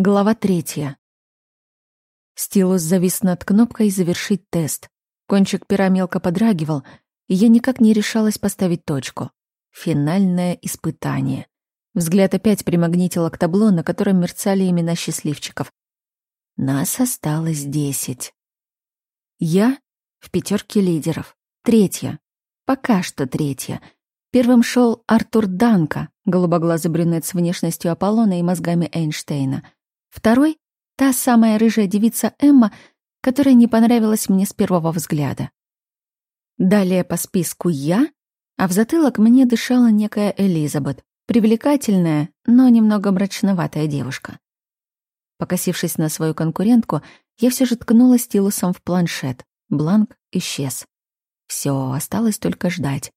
Глава третья. Стилус завис над кнопкой «Завершить тест». Кончик пера мелко подрагивал, и я никак не решалась поставить точку. Финальное испытание. Взгляд опять примагнитило к табло, на котором мерцали имена счастливчиков. Нас осталось десять. Я в пятерке лидеров. Третья. Пока что третья. Первым шел Артур Данка, голубоглазый брюнет с внешностью Аполлона и мозгами Эйнштейна — Второй — та самая рыжая девица Эмма, которая не понравилась мне с первого взгляда. Далее по списку я, а в затылок мне дышала некая Элизабет, привлекательная, но немного мрачноватая девушка. Покосившись на свою конкурентку, я все же ткнула стилусом в планшет. Бланк исчез. Все, осталось только ждать.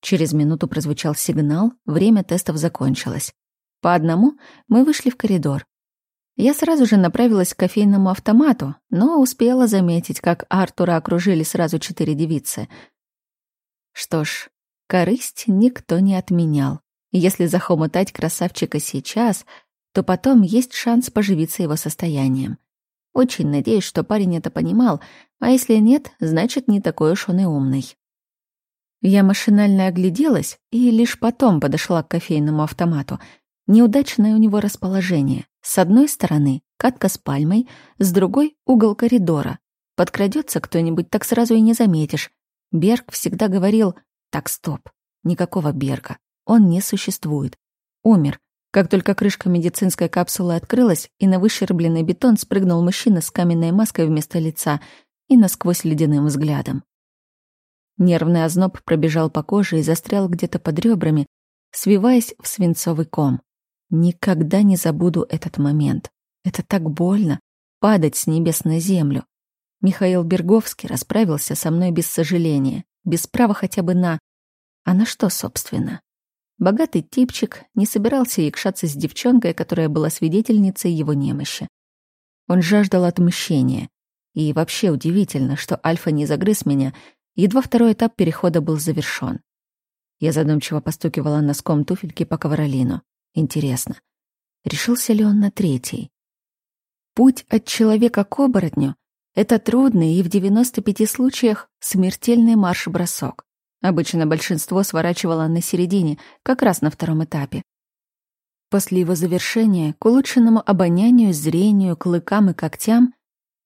Через минуту прозвучал сигнал, время тестов закончилось. По одному мы вышли в коридор. Я сразу же направилась к кофейному автомату, но успела заметить, как Артура окружили сразу четыре девицы. Что ж, корысть никто не отменял. Если захомутать красавчика сейчас, то потом есть шанс поживиться его состоянием. Очень надеюсь, что парень это понимал, а если нет, значит, не такой уж он и умный. Я машинально огляделась и лишь потом подошла к кофейному автомату. Неудачное у него расположение. С одной стороны катка с пальмой, с другой — угол коридора. Подкрадется кто-нибудь, так сразу и не заметишь. Берг всегда говорил «Так, стоп, никакого Берга, он не существует. Умер». Как только крышка медицинской капсулы открылась, и на выщербленный бетон спрыгнул мужчина с каменной маской вместо лица и насквозь ледяным взглядом. Нервный озноб пробежал по коже и застрял где-то под ребрами, свиваясь в свинцовый ком. Никогда не забуду этот момент. Это так больно — падать с небес на землю. Михаил Берговский расправился со мной без сожаления, без права хотя бы на... А на что, собственно? Богатый типчик не собирался якшаться с девчонкой, которая была свидетельницей его немощи. Он жаждал отмщения. И вообще удивительно, что Альфа не загрыз меня, едва второй этап перехода был завершён. Я задумчиво постукивала носком туфельки по ковролину. Интересно, решился ли он на третий? Путь от человека к оборотню — это трудный и в 95 случаях смертельный марш-бросок. Обычно большинство сворачивало на середине, как раз на втором этапе. После его завершения к улучшенному обонянию, зрению, клыкам и когтям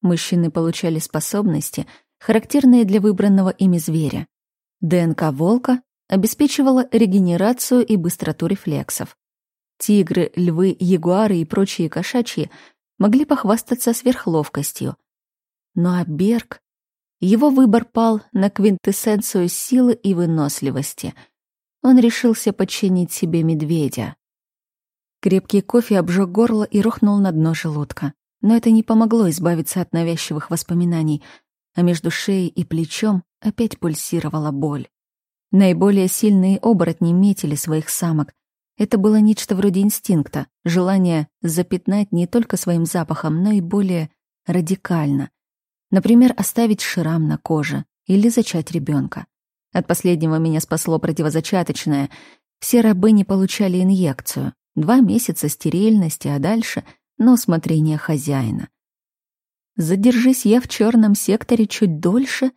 мужчины получали способности, характерные для выбранного ими зверя. ДНК волка обеспечивала регенерацию и быстроту рефлексов. Тигры, львы, ягуары и прочие кошачьи могли похвастаться сверхловкостью. Ну а Берг... Его выбор пал на квинтэссенцию силы и выносливости. Он решился подчинить себе медведя. Крепкий кофе обжег горло и рухнул на дно желудка. Но это не помогло избавиться от навязчивых воспоминаний, а между шеей и плечом опять пульсировала боль. Наиболее сильные оборотни метили своих самок, это было нечто вроде инстинкта, желание запятнать не только своим запахом, но и более радикально. Например, оставить шрам на коже или зачать ребенка. От последнего меня спасло противозачаточное. Все рабы не получали инъекцию. Два месяца стерильности, а дальше — на усмотрение хозяина. Задержись я в черном секторе чуть дольше,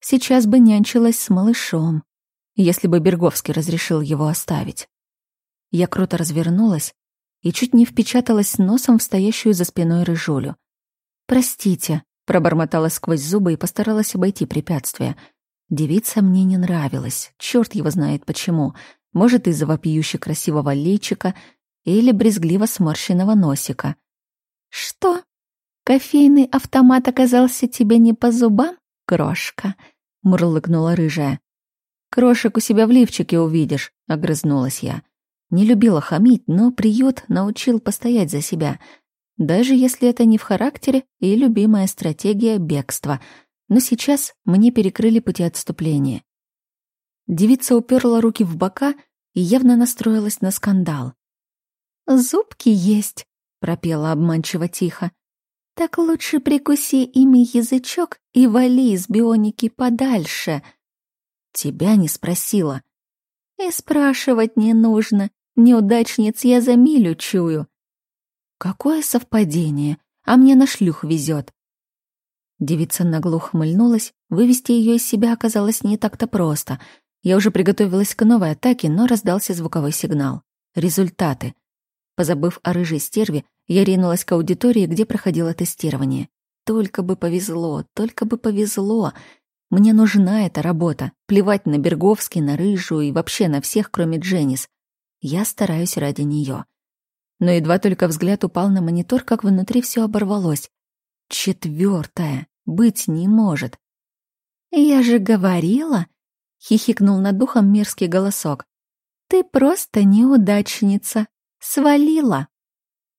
сейчас бы нянчилась с малышом, если бы Берговский разрешил его оставить. Я круто развернулась и чуть не впечаталась носом в стоящую за спиной рыжулю. «Простите», — пробормотала сквозь зубы и постаралась обойти препятствие. Девица мне не нравилась, черт его знает почему. Может, из-за вопиюще красивого личика или брезгливо сморщенного носика. «Что? Кофейный автомат оказался тебе не по зубам, крошка?» — мурлыкнула рыжая. «Крошек у себя в лифчике увидишь», — огрызнулась я. Не любила хамить, но приют научил постоять за себя, даже если это не в характере и любимая стратегия бегства. Но сейчас мне перекрыли пути отступления. Девица уперла руки в бока и явно настроилась на скандал. «Зубки есть», — пропела обманчиво тихо. «Так лучше прикуси ими язычок и вали из бионики подальше». «Тебя не спросила». «И спрашивать не нужно. Неудачниц я за милю чую. Какое совпадение, а мне на шлюх везет. Девица нагло хмыльнулась, вывести ее из себя оказалось не так-то просто. Я уже приготовилась к новой атаке, но раздался звуковой сигнал. Результаты. Позабыв о рыжей стерве, я ринулась к аудитории, где проходило тестирование. Только бы повезло, только бы повезло. Мне нужна эта работа. Плевать на Берговский, на Рыжую и вообще на всех, кроме Дженнис. Я стараюсь ради нее. Но едва только взгляд упал на монитор, как внутри все оборвалось. Четвертая. Быть не может. «Я же говорила!» — хихикнул над духом мерзкий голосок. «Ты просто неудачница. Свалила!»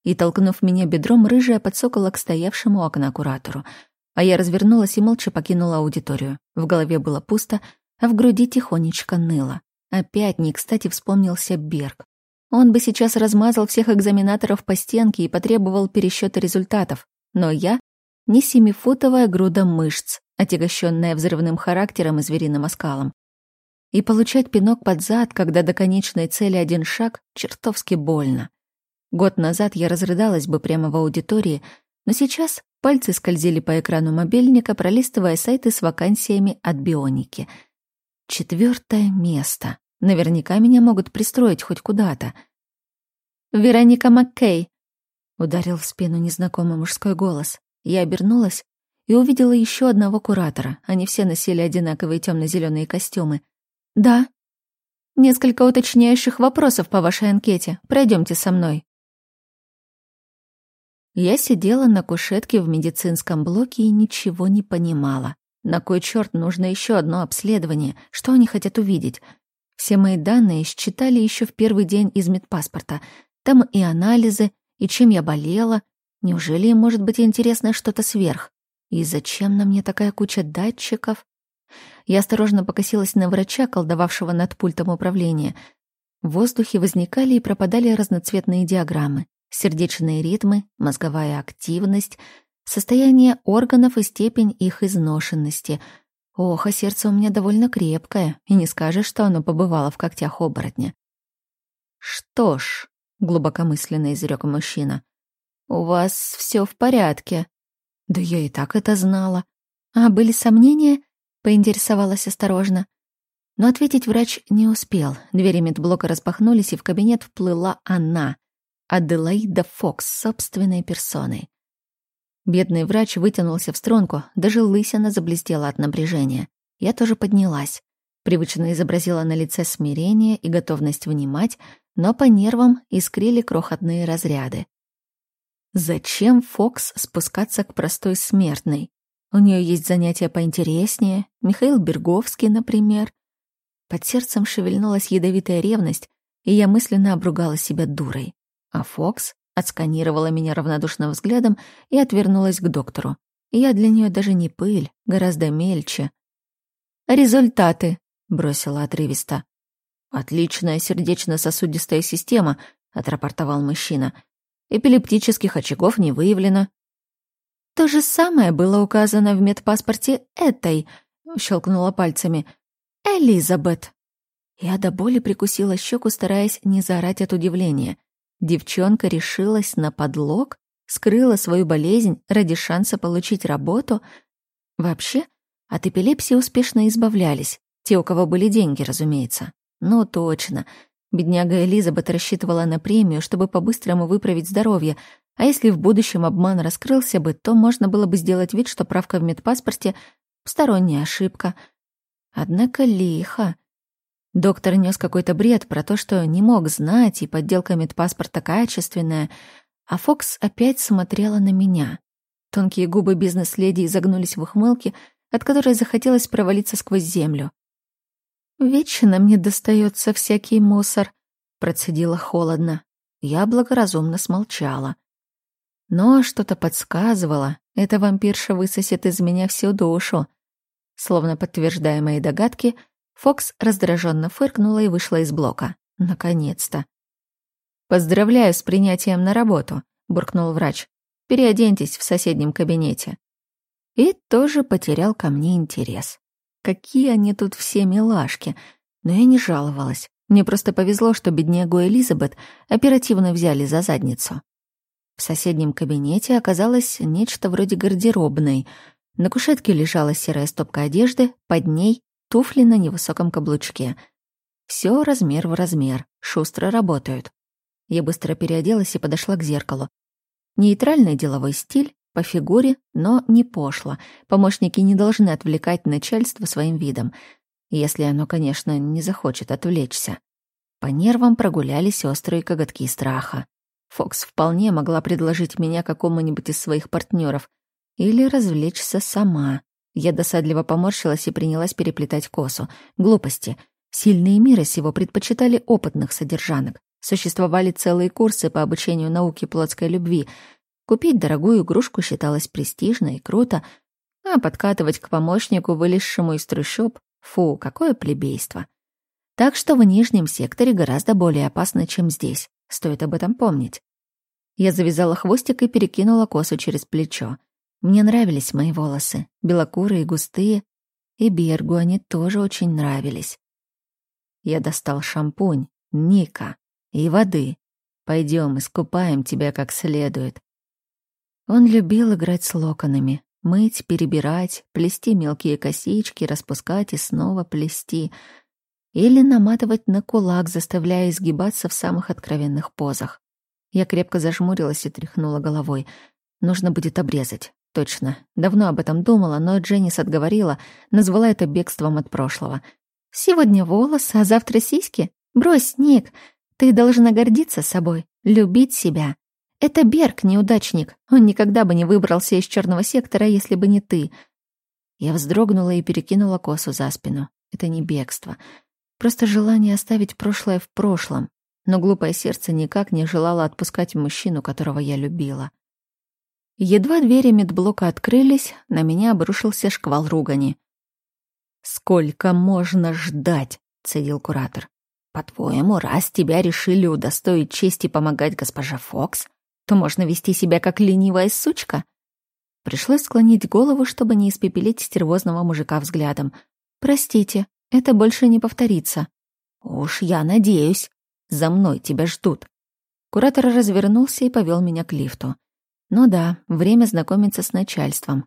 И, толкнув меня бедром, рыжая подсокола к стоявшему окна куратору. А я развернулась и молча покинула аудиторию. В голове было пусто, а в груди тихонечко ныло. Опять не кстати вспомнился Берг. Он бы сейчас размазал всех экзаменаторов по стенке и потребовал пересчета результатов. Но я не семифутовая груда мышц, отягощенная взрывным характером и звериным оскалом. И получать пинок под зад, когда до конечной цели один шаг, чертовски больно. Год назад я разрыдалась бы прямо в аудитории, но сейчас пальцы скользили по экрану мобильника, пролистывая сайты с вакансиями от бионики. Четвертое место. Наверняка меня могут пристроить хоть куда-то. «Вероника Маккей!» — ударил в спину незнакомый мужской голос. Я обернулась и увидела еще одного куратора. Они все носили одинаковые темно-зеленые костюмы. «Да». «Несколько уточняющих вопросов по вашей анкете. Пройдемте со мной». Я сидела на кушетке в медицинском блоке и ничего не понимала. На кой черт нужно еще одно обследование? Что они хотят увидеть? Все мои данные считали еще в первый день из медпаспорта. Там и анализы, и чем я болела, Неужели им может быть интересно что-то сверх? И зачем на мне такая куча датчиков? Я осторожно покосилась на врача, колдовавшего над пультом управления. В воздухе возникали и пропадали разноцветные диаграммы, сердечные ритмы, мозговая активность, состояние органов и степень их изношенности. Ох, а сердце у меня довольно крепкое, и не скажешь, что оно побывало в когтях оборотня. «Что ж», — глубокомысленно изрек мужчина, «У вас все в порядке». «Да я и так это знала». «А были сомнения?» — поинтересовалась осторожно. Но ответить врач не успел. Двери медблока распахнулись, и в кабинет вплыла она, Аделаида Фокс, собственной персоной. Бедный врач вытянулся в струнку, даже лысина заблестела от напряжения. Я тоже поднялась. Привычно изобразила на лице смирение и готовность внимать, но по нервам искрили крохотные разряды. Зачем Фокс спускаться к простой смертной? У нее есть занятия поинтереснее, Михаил Берговский, например. Под сердцем шевельнулась ядовитая ревность, и я мысленно обругала себя дурой. А Фокс отсканировала меня равнодушным взглядом и отвернулась к доктору. Я для нее даже не пыль, гораздо мельче. «Результаты», — бросила отрывисто. «Отличная сердечно-сосудистая система», — отрапортовал мужчина. Эпилептических очагов не выявлено. То же самое было указано в медпаспорте этой, щелкнула пальцами. Элизабет. Я до боли прикусила щеку, стараясь не заорать от удивления. Девчонка решилась на подлог, скрыла свою болезнь ради шанса получить работу. Вообще, от эпилепсии успешно избавлялись. Те, у кого были деньги, разумеется. Ну, точно. Бедняга Элизабет рассчитывала на премию, чтобы по-быстрому выправить здоровье, а если в будущем обман раскрылся бы, то можно было бы сделать вид, что правка в медпаспорте — сторонняя ошибка. Однако лихо. Доктор нес какой-то бред про то, что не мог знать, и подделка медпаспорта качественная, а Фокс опять смотрела на меня. Тонкие губы бизнес-леди изогнулись в ухмылке, от которой захотелось провалиться сквозь землю. «Вечно мне достается всякий мусор», — процедила холодно. Я благоразумно смолчала. Но что-то подсказывало, эта вампирша высосет из меня всю душу. Словно подтверждая мои догадки, Фокс раздраженно фыркнула и вышла из блока. Наконец-то. «Поздравляю с принятием на работу», — буркнул врач. «Переоденьтесь в соседнем кабинете». И тоже потерял ко мне интерес. Какие они тут все милашки. Но я не жаловалась. Мне просто повезло, что беднягу Элизабет оперативно взяли за задницу. В соседнем кабинете оказалось нечто вроде гардеробной. На кушетке лежала серая стопка одежды, под ней туфли на невысоком каблучке. Все размер в размер, шустро работают. Я быстро переоделась и подошла к зеркалу. Нейтральный деловой стиль, по фигуре, но не пошло. Помощники не должны отвлекать начальство своим видом, если оно, конечно, не захочет отвлечься. По нервам прогулялись острые коготки страха. Фокс вполне могла предложить меня какому-нибудь из своих партнеров или развлечься сама. Я досадливо поморщилась и принялась переплетать косу. Глупости. Сильные мира сего предпочитали опытных содержанок. Существовали целые курсы по обучению науке плотской любви. Купить дорогую игрушку считалось престижно и круто, а подкатывать к помощнику, вылезшему из трущоб, фу, какое плебейство. Так что в нижнем секторе гораздо более опасно, чем здесь. Стоит об этом помнить. Я завязала хвостик и перекинула косу через плечо. Мне нравились мои волосы, белокурые, густые, и Бергу они тоже очень нравились. Я достал шампунь, Ника и воды. Пойдем, искупаем тебя как следует. Он любил играть с локонами, мыть, перебирать, плести мелкие косички, распускать и снова плести — или наматывать на кулак, заставляя изгибаться в самых откровенных позах. Я крепко зажмурилась и тряхнула головой. Нужно будет обрезать. Точно. Давно об этом думала, но Дженнис отговорила, назвала это бегством от прошлого. «Сегодня волосы, а завтра сиськи? Брось, Ник, ты должна гордиться собой, любить себя. Это Берг, неудачник. Он никогда бы не выбрался из черного сектора, если бы не ты». Я вздрогнула и перекинула косу за спину. Это не бегство. Просто желание оставить прошлое в прошлом. Но глупое сердце никак не желало отпускать мужчину, которого я любила. Едва двери медблока открылись, на меня обрушился шквал ругани. «Сколько можно ждать?» — цедил куратор. «По-твоему, раз тебя решили удостоить чести помогать госпожа Фокс, то можно вести себя как ленивая сучка?» Пришлось склонить голову, чтобы не испепелить стервозного мужика взглядом. «Простите, это больше не повторится. Уж я надеюсь. За мной тебя ждут. Куратор развернулся и повел меня к лифту. Ну да, время знакомиться с начальством.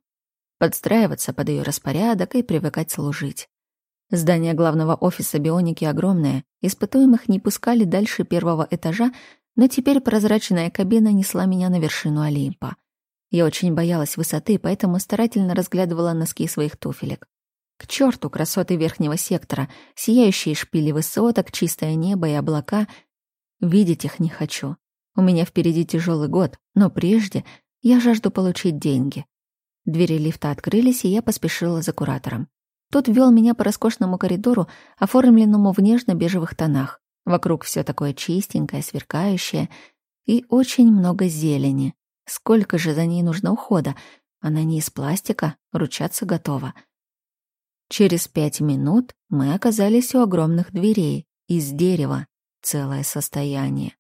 Подстраиваться под ее распорядок и привыкать служить. Здание главного офиса бионики огромное, испытуемых не пускали дальше первого этажа, но теперь прозрачная кабина несла меня на вершину Олимпа. Я очень боялась высоты, поэтому старательно разглядывала носки своих туфелек. К черту красоты верхнего сектора, сияющие шпили высоток, чистое небо и облака. Видеть их не хочу. У меня впереди тяжелый год, но прежде я жажду получить деньги. Двери лифта открылись, и я поспешила за куратором. Тот вел меня по роскошному коридору, оформленному в нежно-бежевых тонах. Вокруг все такое чистенькое, сверкающее и очень много зелени. Сколько же за ней нужно ухода? Она не из пластика, ручаться готова. Через пять минут мы оказались у огромных дверей из дерева, целое состояние.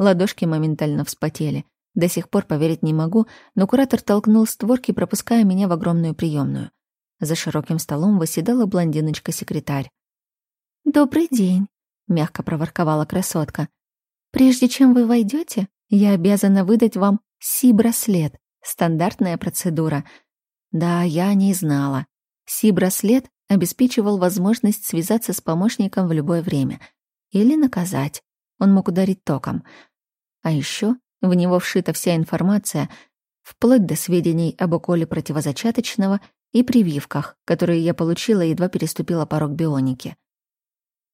Ладошки моментально вспотели. До сих пор поверить не могу, но куратор толкнул створки, пропуская меня в огромную приемную. За широким столом восседала блондиночка-секретарь. «Добрый день», — мягко проворковала красотка. «Прежде чем вы войдете, я обязана выдать вам Си-браслет. Стандартная процедура. Да, я не знала. Си-браслет обеспечивал возможность связаться с помощником в любое время или наказать. Он мог ударить током. А еще в него вшита вся информация, вплоть до сведений об уколе противозачаточного и прививках, которые я получила, едва переступила порог бионики.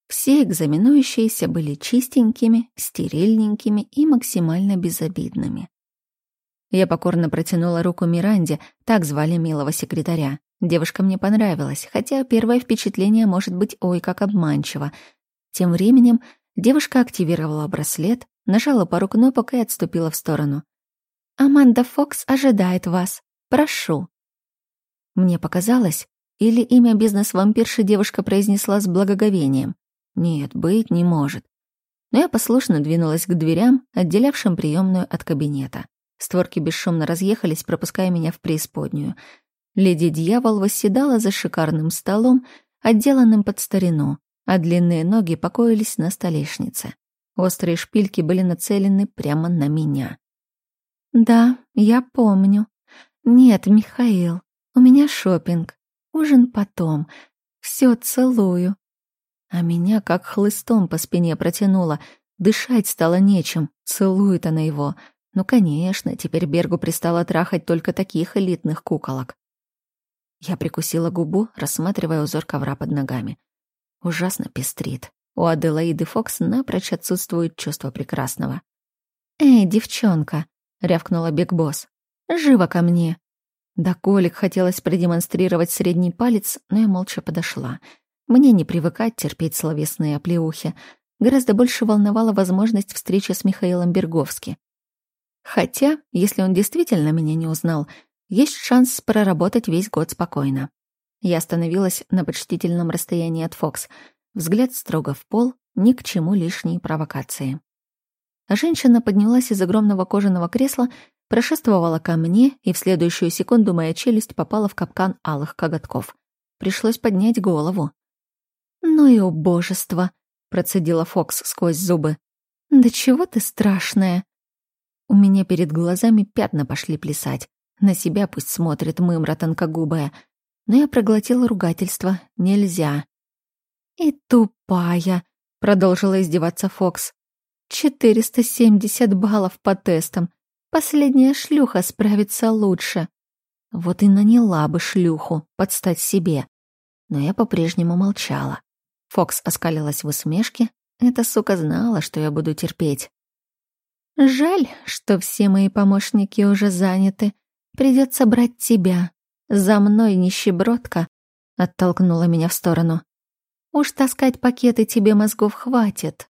Все экзаменующиеся были чистенькими, стерильненькими и максимально безобидными. Я покорно протянула руку Миранде, так звали милого секретаря. Девушка мне понравилась, хотя первое впечатление может быть ой как обманчиво. Тем временем девушка активировала браслет, нажала пару кнопок и отступила в сторону. «Аманда Фокс ожидает вас. Прошу». Мне показалось, или имя бизнес-вампирши девушка произнесла с благоговением. Нет, быть не может. Но я послушно двинулась к дверям, отделявшим приемную от кабинета. Створки бесшумно разъехались, пропуская меня в преисподнюю — Леди-дьявол восседала за шикарным столом, отделанным под старину, а длинные ноги покоились на столешнице. Острые шпильки были нацелены прямо на меня. Да, я помню. Нет, Михаил, у меня шопинг. Ужин потом. Все целую. А меня как хлыстом по спине протянуло. Дышать стало нечем. Целует она его. Ну, конечно, теперь Бергу пристало трахать только таких элитных куколок. Я прикусила губу, рассматривая узор ковра под ногами. Ужасно пестрит. У Аделаиды Фокс напрочь отсутствует чувство прекрасного. «Эй, девчонка!» — рявкнула Биг Босс. «Живо ко мне!» Да Колик хотелось продемонстрировать средний палец, но я молча подошла. Мне не привыкать терпеть словесные оплеухи. Гораздо больше волновала возможность встречи с Михаилом Берговски. Хотя, если он действительно меня не узнал, есть шанс проработать весь год спокойно. Я остановилась на почтительном расстоянии от Фокс. Взгляд строго в пол, ни к чему лишней провокации. Женщина поднялась из огромного кожаного кресла, прошествовала ко мне, и в следующую секунду моя челюсть попала в капкан алых коготков. Пришлось поднять голову. «Ну и убожество!» — процедила Фокс сквозь зубы. «Да чего ты страшная!» У меня перед глазами пятна пошли плясать. На себя пусть смотрит мымра тонкогубая. Но я проглотила ругательство. Нельзя. «И тупая», — продолжила издеваться Фокс. «Четыреста семьдесят баллов по тестам. Последняя шлюха справится лучше». Вот и наняла бы шлюху, подстать себе. Но я по-прежнему молчала. Фокс оскалилась в усмешке. Эта сука знала, что я буду терпеть. Жаль, что все мои помощники уже заняты. Придется брать тебя. За мной, нищебродка, оттолкнула меня в сторону. Уж таскать пакеты тебе мозгов хватит.